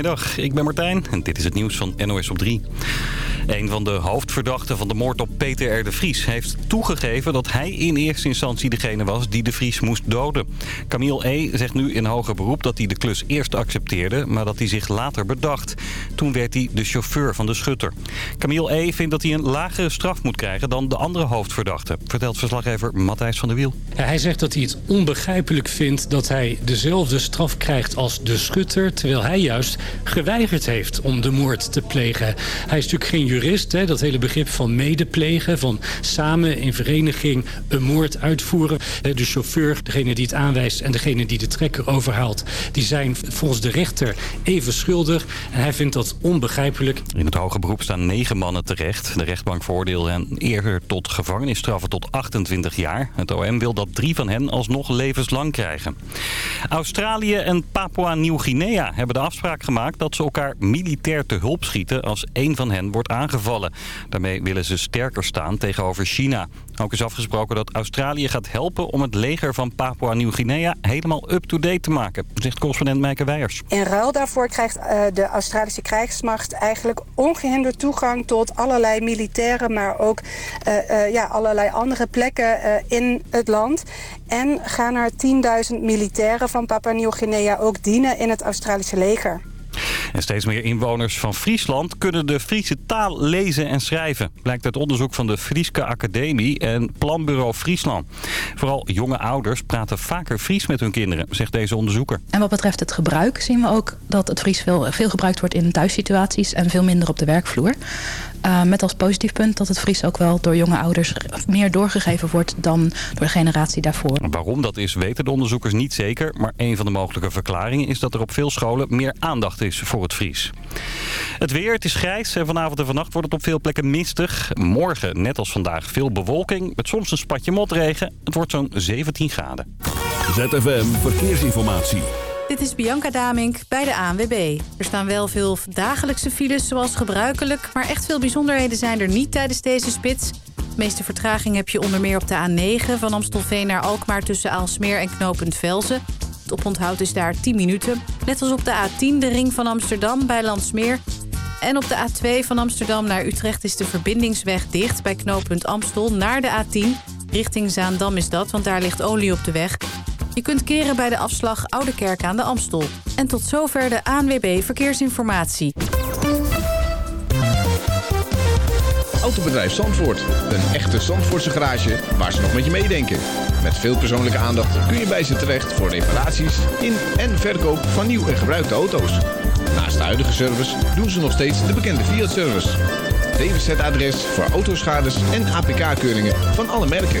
Goedemiddag, ik ben Martijn en dit is het nieuws van NOS op 3. Een van de hoofdverdachten van de moord op Peter R. de Vries heeft toegegeven dat hij in eerste instantie degene was die de Vries moest doden. Camille E. zegt nu in hoger beroep dat hij de klus eerst accepteerde, maar dat hij zich later bedacht. Toen werd hij de chauffeur van de schutter. Camille E. vindt dat hij een lagere straf moet krijgen dan de andere hoofdverdachten, vertelt verslaggever Matthijs van der Wiel. Hij zegt dat hij het onbegrijpelijk vindt dat hij dezelfde straf krijgt als de schutter... terwijl hij juist geweigerd heeft om de moord te plegen. Hij is natuurlijk geen jurist, hè, dat hele begrip van medeplegen... van samen in vereniging een moord uitvoeren. De chauffeur, degene die het aanwijst en degene die de trekker overhaalt... die zijn volgens de rechter even schuldig en hij vindt dat onbegrijpelijk. In het hoge beroep staan negen mannen terecht. De rechtbank veroordeelde hen eerder tot gevangenisstraffen tot 28 jaar. Het OM wil dat drie van hen alsnog levenslang krijgen. Australië en Papua-Nieuw-Guinea hebben de afspraak gemaakt dat ze elkaar militair te hulp schieten als één van hen wordt aangevallen. Daarmee willen ze sterker staan tegenover China. Ook is afgesproken dat Australië gaat helpen om het leger van Papua-Nieuw-Guinea helemaal up-to-date te maken, zegt correspondent Meike Weijers. In ruil daarvoor krijgt uh, de Australische krijgsmacht eigenlijk ongehinderd toegang tot allerlei militaire, maar ook uh, uh, ja, allerlei andere plekken in het land. En gaan er 10.000 militairen van Papua-Nieuw-Guinea ook dienen in het Australische leger. En steeds meer inwoners van Friesland kunnen de Friese taal lezen en schrijven. Blijkt uit onderzoek van de Frieske Academie en Planbureau Friesland. Vooral jonge ouders praten vaker Fries met hun kinderen, zegt deze onderzoeker. En wat betreft het gebruik zien we ook dat het Fries veel, veel gebruikt wordt in thuissituaties en veel minder op de werkvloer. Uh, met als positief punt dat het Fries ook wel door jonge ouders meer doorgegeven wordt dan door de generatie daarvoor. Waarom dat is weten de onderzoekers niet zeker. Maar een van de mogelijke verklaringen is dat er op veel scholen meer aandacht is voor het Fries. Het weer, het is grijs en vanavond en vannacht wordt het op veel plekken mistig. Morgen, net als vandaag, veel bewolking met soms een spatje motregen. Het wordt zo'n 17 graden. ZFM Verkeersinformatie. Dit is Bianca Damink bij de ANWB. Er staan wel veel dagelijkse files zoals gebruikelijk... maar echt veel bijzonderheden zijn er niet tijdens deze spits. De meeste vertraging heb je onder meer op de A9... van Amstelveen naar Alkmaar tussen Aalsmeer en knooppunt Velzen. Het oponthoud is daar 10 minuten. Net als op de A10 de ring van Amsterdam bij Landsmeer... En op de A2 van Amsterdam naar Utrecht is de verbindingsweg dicht... bij knooppunt Amstel naar de A10. Richting Zaandam is dat, want daar ligt olie op de weg... Je kunt keren bij de afslag Oude Kerk aan de Amstel. En tot zover de ANWB Verkeersinformatie. Autobedrijf Zandvoort. Een echte Zandvoortse garage waar ze nog met je meedenken. Met veel persoonlijke aandacht kun je bij ze terecht voor reparaties in en verkoop van nieuw en gebruikte auto's. Naast de huidige service doen ze nog steeds de bekende Fiat-service. DWZ-adres voor autoschades en APK-keuringen van alle merken.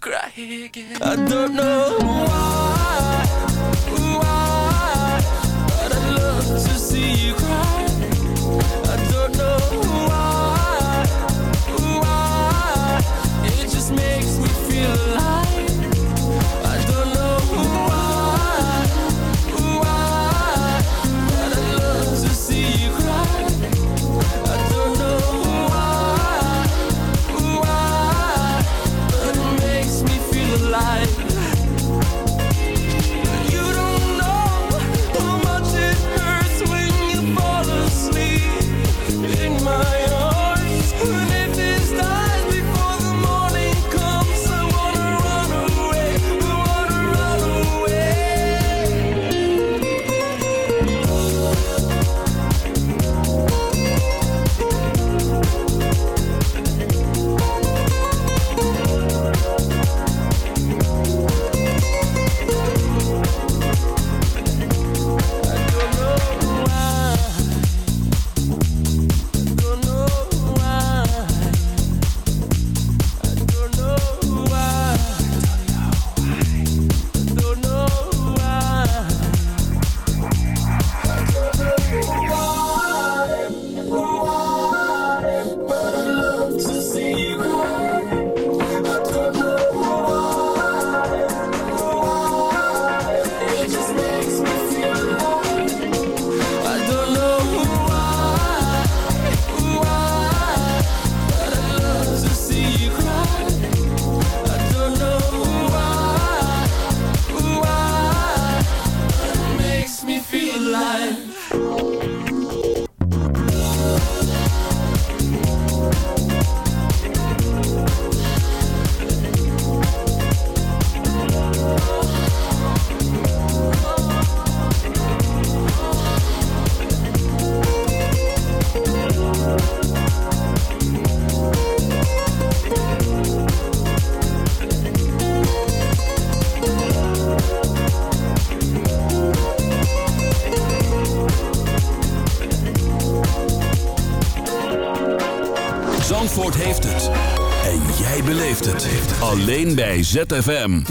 cry again. I don't know why. alleen bij ZFM.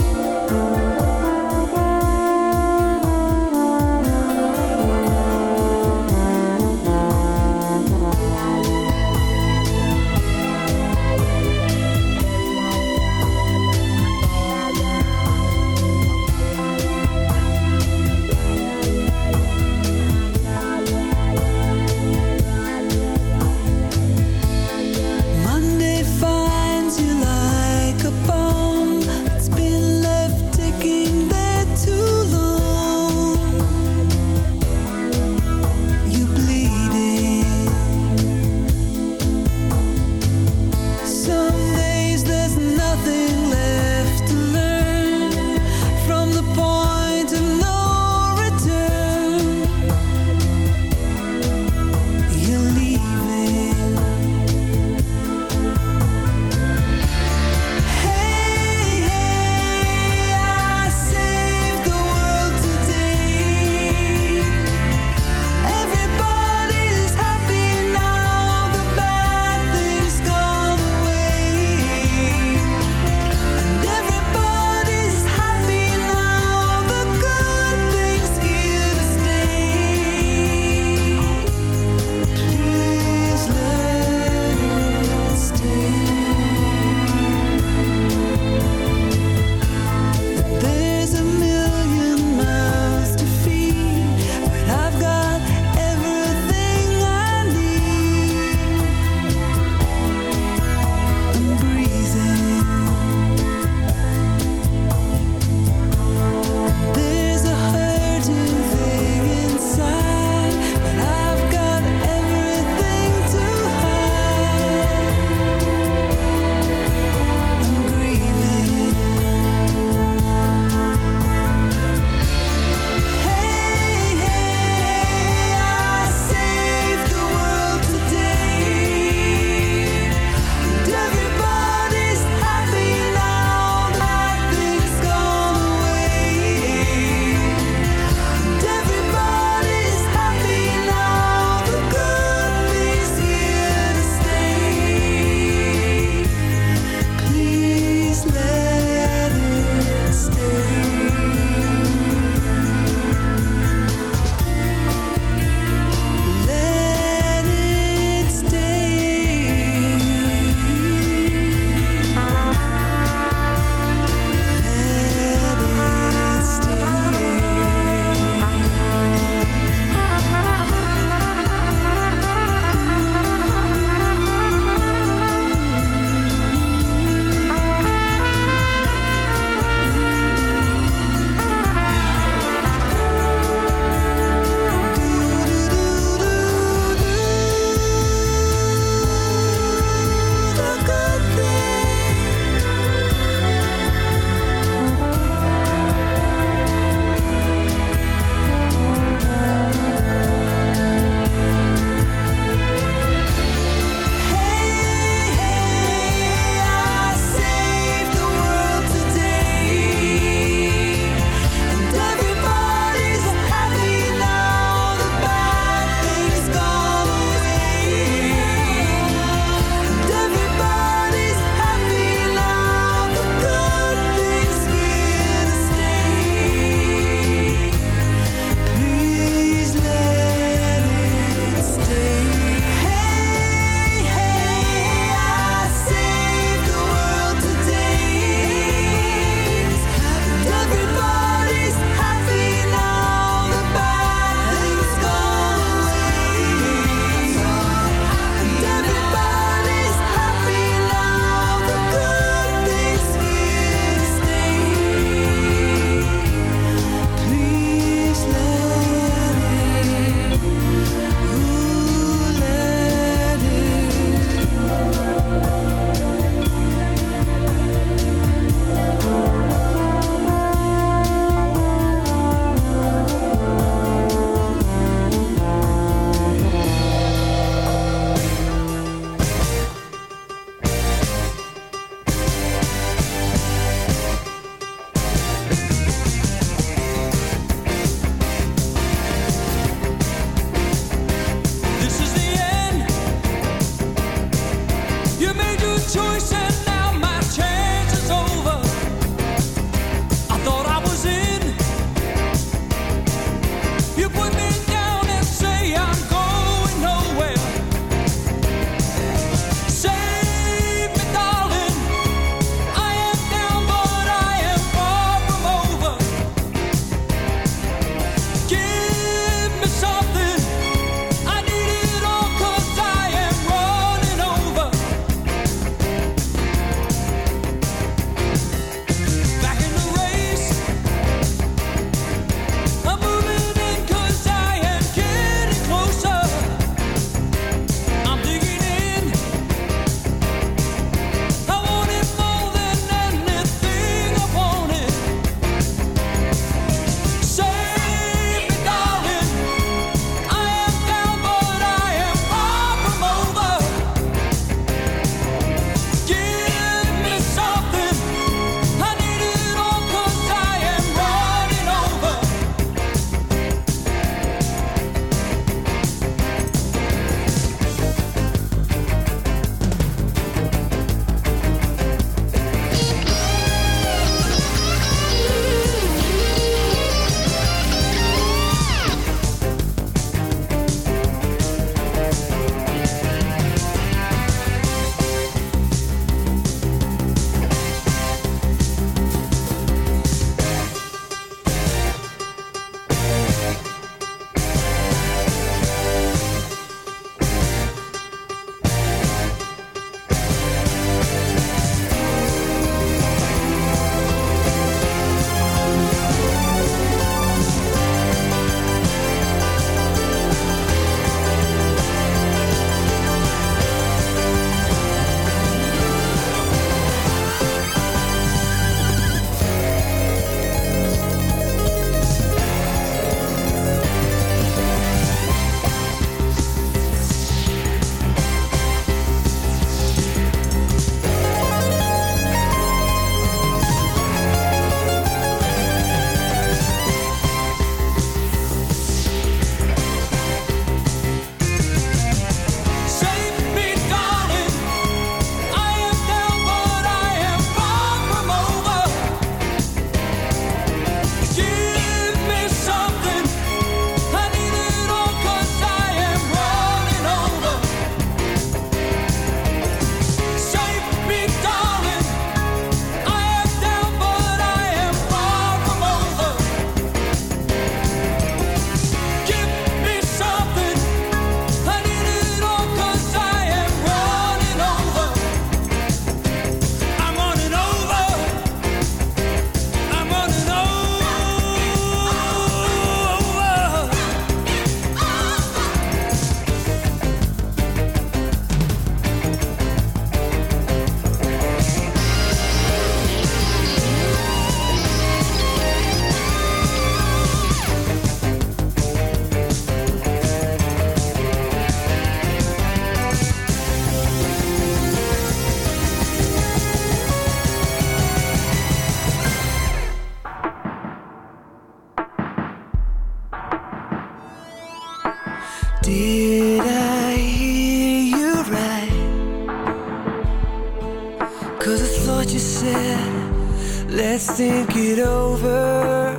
Cause I thought you said, let's think it over.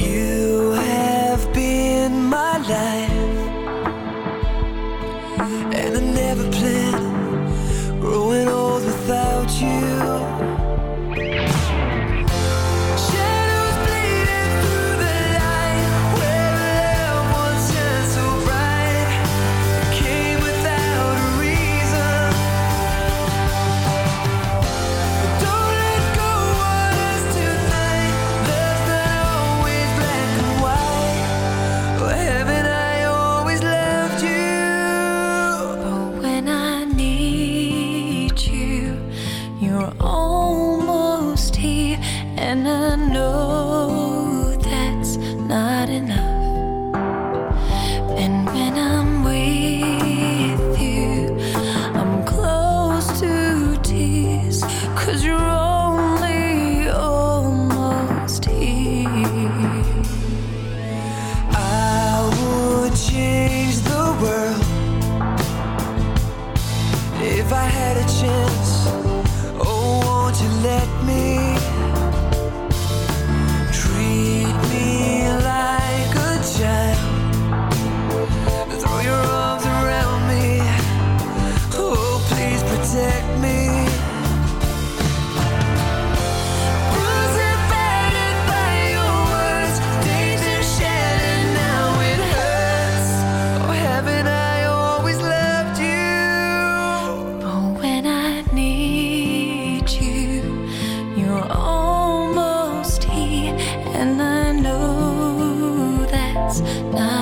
You have been my life. it's not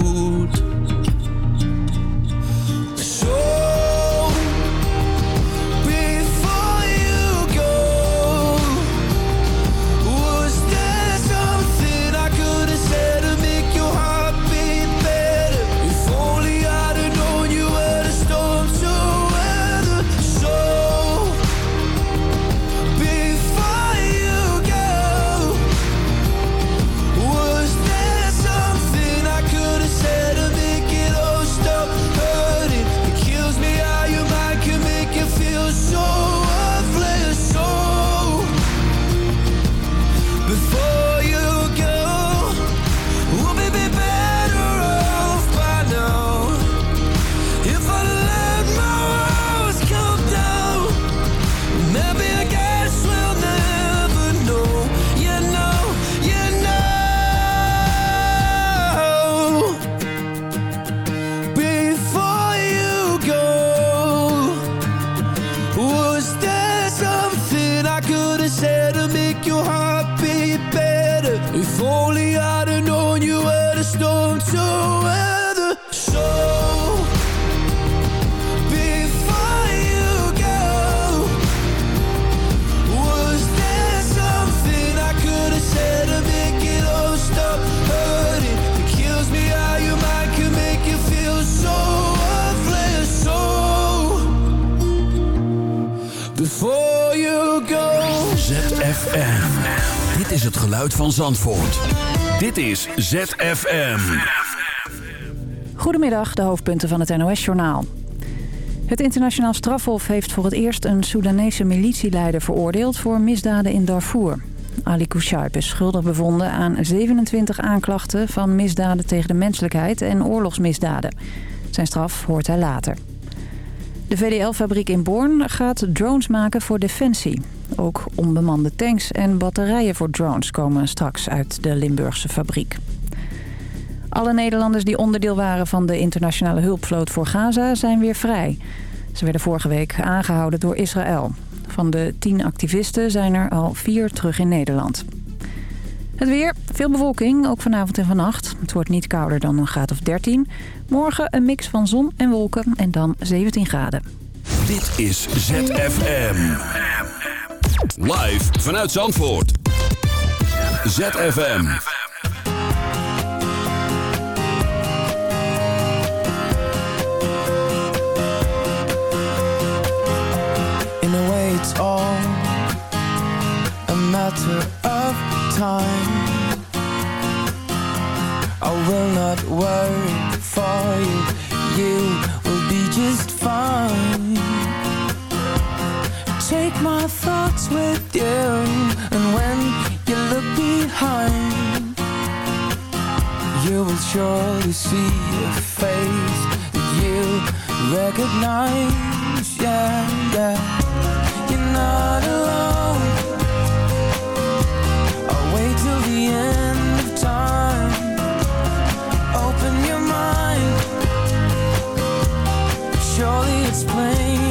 Zandvoort. Dit is ZFM. Goedemiddag, de hoofdpunten van het NOS-journaal. Het internationaal strafhof heeft voor het eerst een Soedanese militieleider veroordeeld voor misdaden in Darfur. Ali Kouchaib is schuldig bevonden aan 27 aanklachten van misdaden tegen de menselijkheid en oorlogsmisdaden. Zijn straf hoort hij later. De VDL-fabriek in Born gaat drones maken voor defensie. Ook onbemande tanks en batterijen voor drones komen straks uit de Limburgse fabriek. Alle Nederlanders die onderdeel waren van de internationale hulpvloot voor Gaza zijn weer vrij. Ze werden vorige week aangehouden door Israël. Van de tien activisten zijn er al vier terug in Nederland. Het weer, veel bewolking, ook vanavond en vannacht. Het wordt niet kouder dan een graad of 13. Morgen een mix van zon en wolken en dan 17 graden. Dit is ZFM. Live vanuit Zandvoort. ZFM. In a way, it's all a matter of time. I will not worry for you, you will be just fine. Take my thoughts with you, and when you look behind, you will surely see a face that you recognize. Yeah, yeah. You're not alone. I'll wait till the end of time. Open your mind. Surely it's plain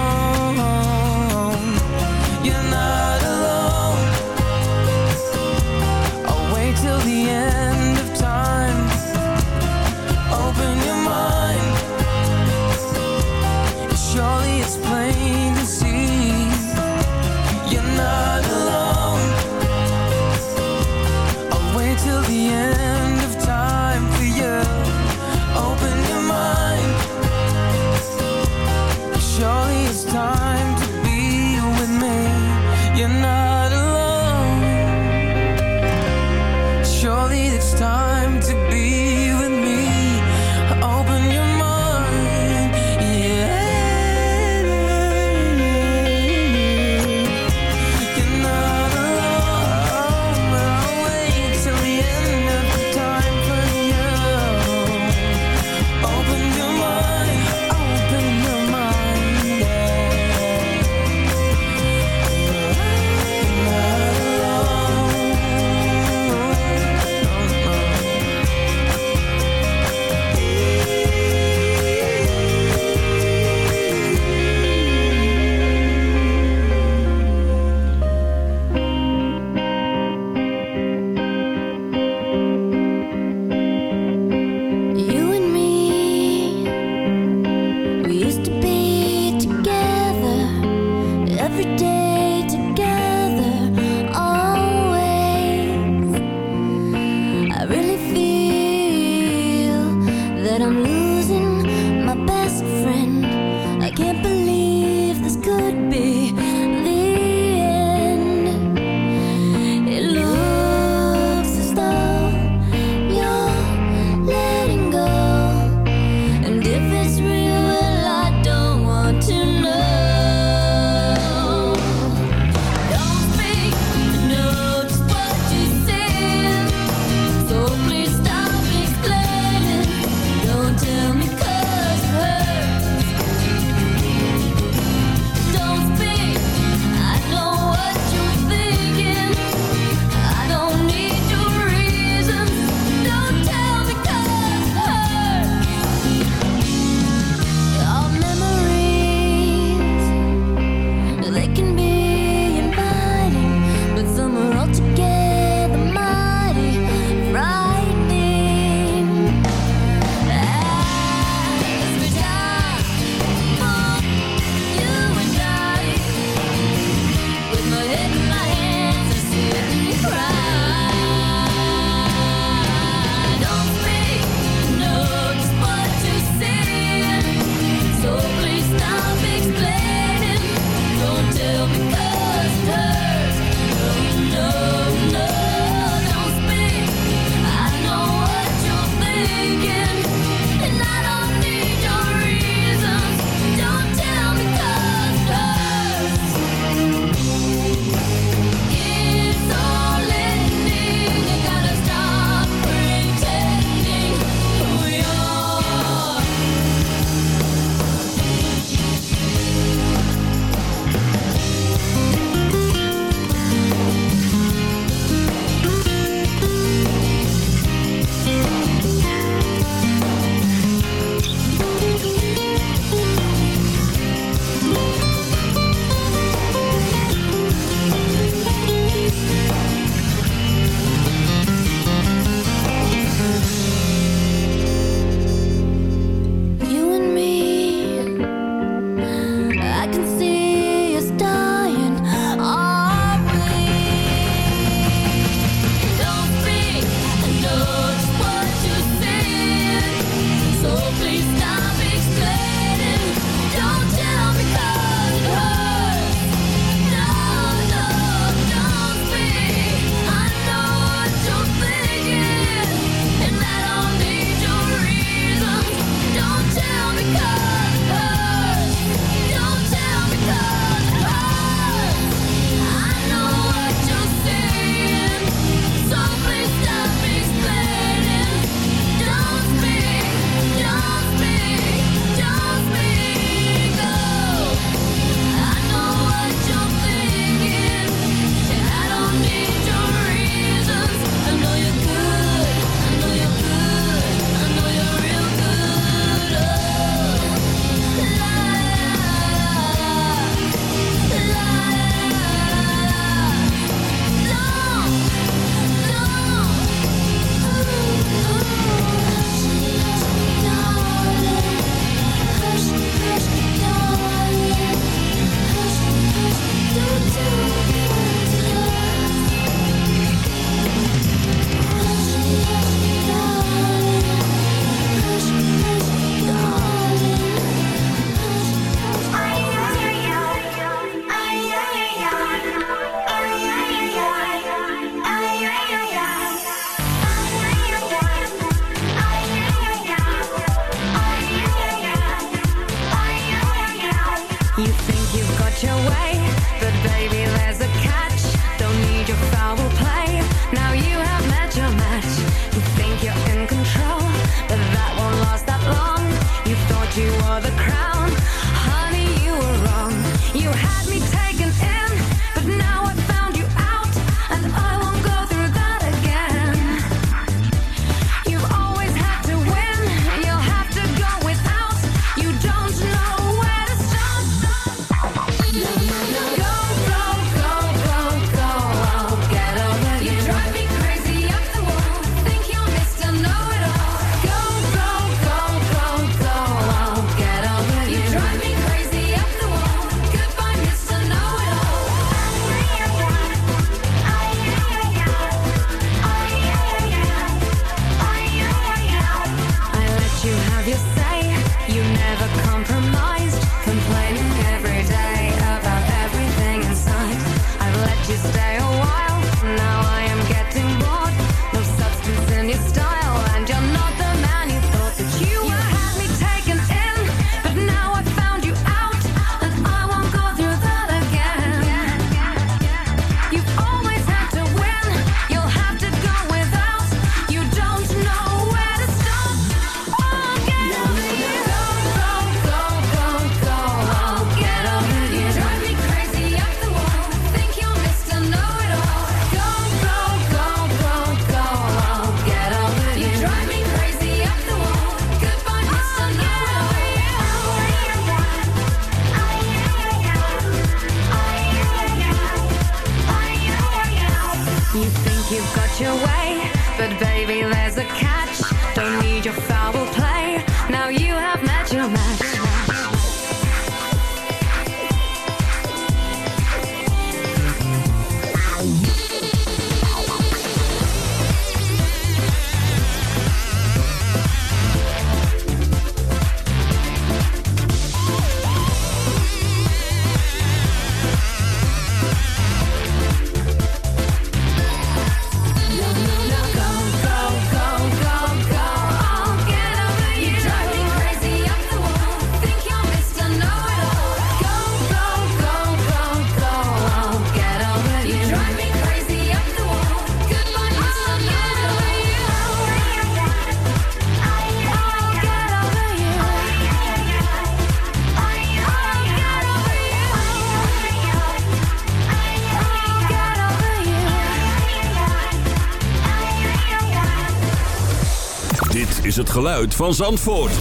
geluid van Zandvoort.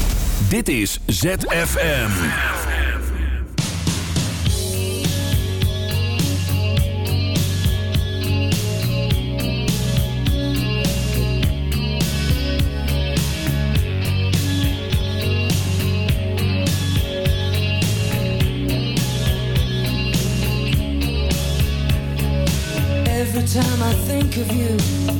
Dit is ZFM. Every time I think of you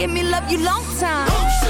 give me love you long time.